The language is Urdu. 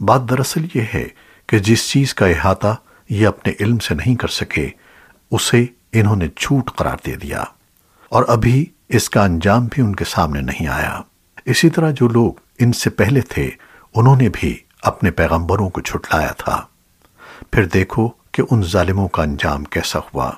بات دراصل یہ ہے کہ جس چیز کا احاطہ یہ اپنے علم سے نہیں کر سکے، اسے انہوں نے جھوٹ قرار دے دیا۔ اور ابھی اس کا انجام بھی ان کے سامنے نہیں آیا۔ اسی طرح جو لوگ ان سے پہلے تھے، انہوں نے بھی اپنے پیغمبروں کو جھٹلایا تھا۔ پھر دیکھو کہ ان ظالموں کا انجام کیسا ہوا۔